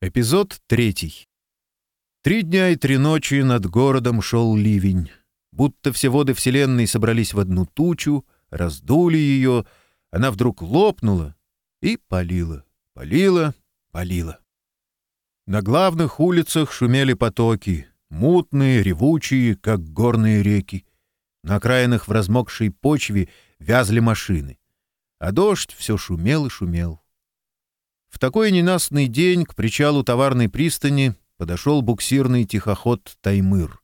Эпизод третий. Три дня и три ночи над городом шел ливень. Будто все воды Вселенной собрались в одну тучу, раздули ее, она вдруг лопнула и полила, полила, полила. На главных улицах шумели потоки, мутные, ревучие, как горные реки. На окраинах в размокшей почве вязли машины. А дождь все шумел и шумел. В такой ненастный день к причалу товарной пристани подошел буксирный тихоход Таймыр.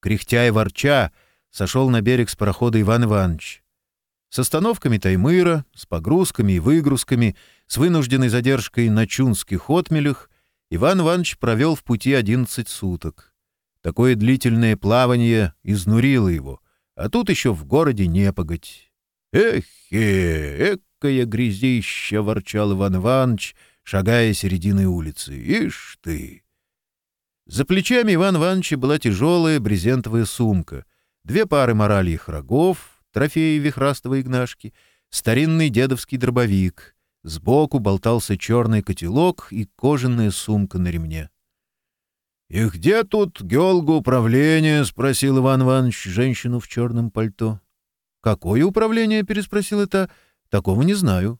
Кряхтя и ворча, сошел на берег с парохода Иван Иванович. С остановками Таймыра, с погрузками и выгрузками, с вынужденной задержкой на чунских отмелях Иван Иванович провел в пути 11 суток. Такое длительное плавание изнурило его, а тут еще в городе непоготь. «Эхе, эх! липкое грязище, — ворчал Иван Иванович, шагая серединой улицы. «Ишь ты!» За плечами Иван Ивановича была тяжелая брезентовая сумка, две пары моральих рогов, трофеи вихрастого игнашки, старинный дедовский дробовик. Сбоку болтался черный котелок и кожаная сумка на ремне. — И где тут геолгу управления? — спросил Иван Иванович женщину в черном пальто. — Какое управление? — переспросила та. Такого не знаю».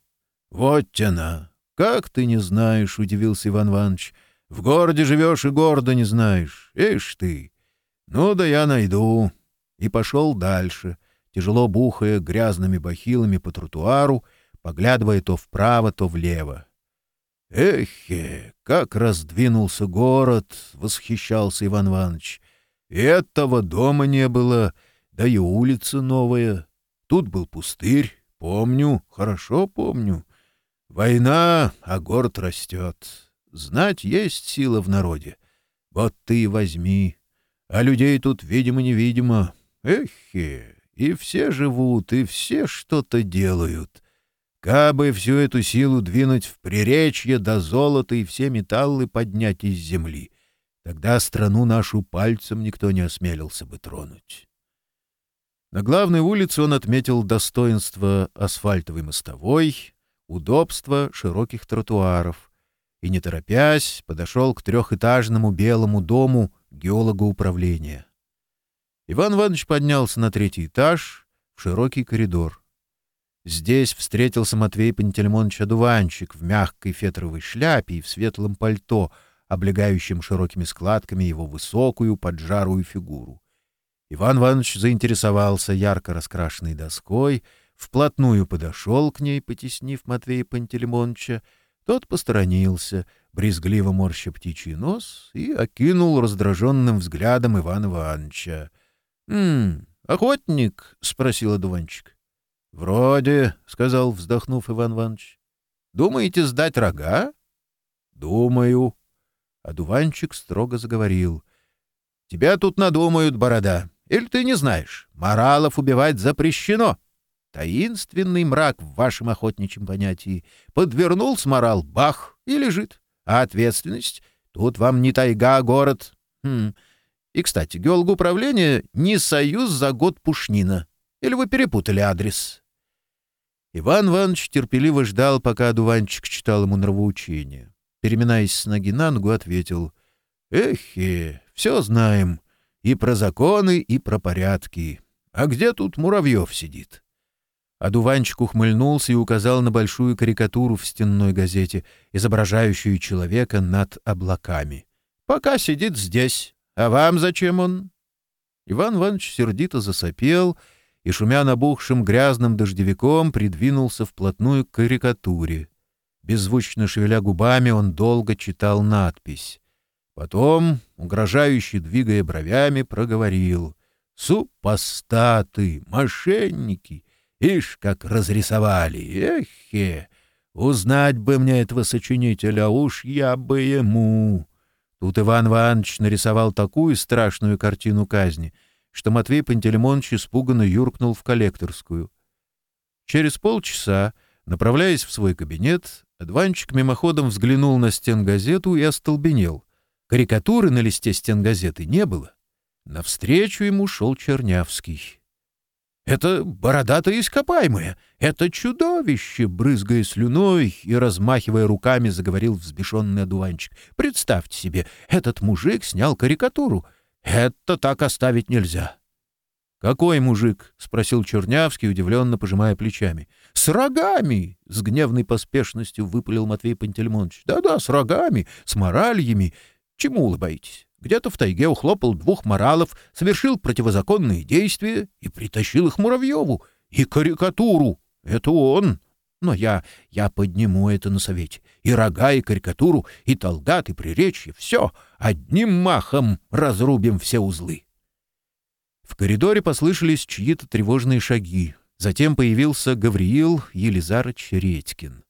«Вот она! Как ты не знаешь!» — удивился Иван Иванович. «В городе живешь и гордо не знаешь. Ишь ты! Ну да я найду!» И пошел дальше, тяжело бухая грязными бахилами по тротуару, поглядывая то вправо, то влево. «Эхе! Как раздвинулся город!» — восхищался Иван Иванович. «Этого дома не было, да и улица новая. Тут был пустырь, Помню, хорошо помню. Война, а город растет. Знать есть сила в народе. Вот ты и возьми. А людей тут, видимо-невидимо. Эхе! И все живут, и все что-то делают. Кабы всю эту силу двинуть в приречье до да золота и все металлы поднять из земли, тогда страну нашу пальцем никто не осмелился бы тронуть. На главной улице он отметил достоинство асфальтовой мостовой, удобство широких тротуаров и, не торопясь, подошел к трехэтажному белому дому геолога управления. Иван Иванович поднялся на третий этаж в широкий коридор. Здесь встретился Матвей Пантельмонович Адуванчик в мягкой фетровой шляпе и в светлом пальто, облегающем широкими складками его высокую поджарую фигуру. Иван Иванович заинтересовался ярко раскрашенной доской, вплотную подошел к ней, потеснив Матвея Пантелеймоновича. Тот посторонился, брезгливо морща птичий нос, и окинул раздраженным взглядом Ивана Ивановича. «М -м, охотник?» — спросил одуванчик. «Вроде», — сказал, вздохнув Иван Иванович. «Думаете сдать рога?» «Думаю». Одуванчик строго заговорил. «Тебя тут надумают, борода. Или ты не знаешь, моралов убивать запрещено. Таинственный мрак в вашем охотничьем понятии. Подвернул с морал, бах, и лежит. А ответственность? Тут вам не тайга, а город. Хм. И, кстати, геолог не союз за год Пушнина. Или вы перепутали адрес? Иван Иванович терпеливо ждал, пока дуванчик читал ему нравоучение. Переминаясь с ноги на ногу, ответил. «Эхе, все знаем. И про законы, и про порядки. А где тут Муравьев сидит?» Одуванчик ухмыльнулся и указал на большую карикатуру в стенной газете, изображающую человека над облаками. «Пока сидит здесь. А вам зачем он?» Иван Иванович сердито засопел и, шумя набухшим грязным дождевиком, придвинулся вплотную к карикатуре. Беззвучно шевеля губами, он долго читал надпись. Потом, угрожающе двигая бровями, проговорил. «Супостаты! Мошенники! Ишь, как разрисовали! Эхе! Узнать бы мне этого сочинителя, уж я бы ему!» Тут Иван Иванович нарисовал такую страшную картину казни, что Матвей Пантелеймонович испуганно юркнул в коллекторскую. Через полчаса, направляясь в свой кабинет, Адванчик мимоходом взглянул на стенгазету и остолбенел — Карикатуры на листе стен газеты не было. Навстречу ему шел Чернявский. «Это бородатое ископаемое! Это чудовище!» Брызгая слюной и размахивая руками, заговорил взбешенный одуванчик. «Представьте себе, этот мужик снял карикатуру. Это так оставить нельзя!» «Какой мужик?» — спросил Чернявский, удивленно пожимая плечами. «С рогами!» — с гневной поспешностью выпалил Матвей Пантельмонович. «Да-да, с рогами, с моральями. Чему улыбаетесь? Где-то в тайге ухлопал двух моралов, совершил противозаконные действия и притащил их Муравьеву. И карикатуру. Это он. Но я... я подниму это на совете. И рога, и карикатуру, и толгат, и приречье. Все. Одним махом разрубим все узлы. В коридоре послышались чьи-то тревожные шаги. Затем появился Гавриил Елизарович Редькин.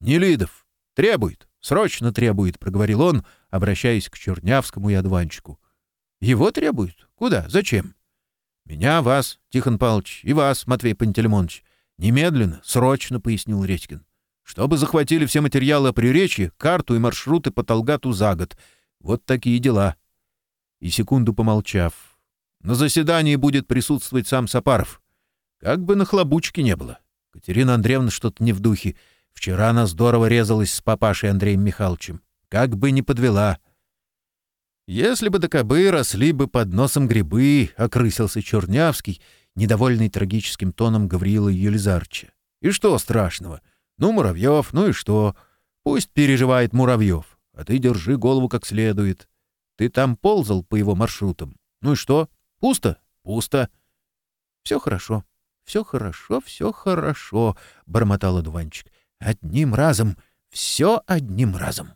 «Нелидов! Требует!» Срочно требует, — проговорил он, обращаясь к Чернявскому и одуванчику. — Его требует? Куда? Зачем? — Меня, вас, Тихон Павлович, и вас, Матвей Пантелеймонович. Немедленно, срочно, — пояснил Редькин. — Чтобы захватили все материалы о приречии, карту и маршруты по Толгату за год. Вот такие дела. И секунду помолчав. На заседании будет присутствовать сам Сапаров. Как бы на хлобучке не было. Катерина Андреевна что-то не в духе. Вчера она здорово резалась с папашей Андреем Михайловичем. Как бы не подвела. Если бы докобы росли бы под носом грибы, окрысился Чернявский, недовольный трагическим тоном Гавриила Елизарча. И что страшного? Ну, Муравьев, ну и что? Пусть переживает Муравьев, а ты держи голову как следует. Ты там ползал по его маршрутам. Ну и что? Пусто? Пусто. Все хорошо. Все хорошо, все хорошо, бормотал одуванчик. Одним разом, все одним разом.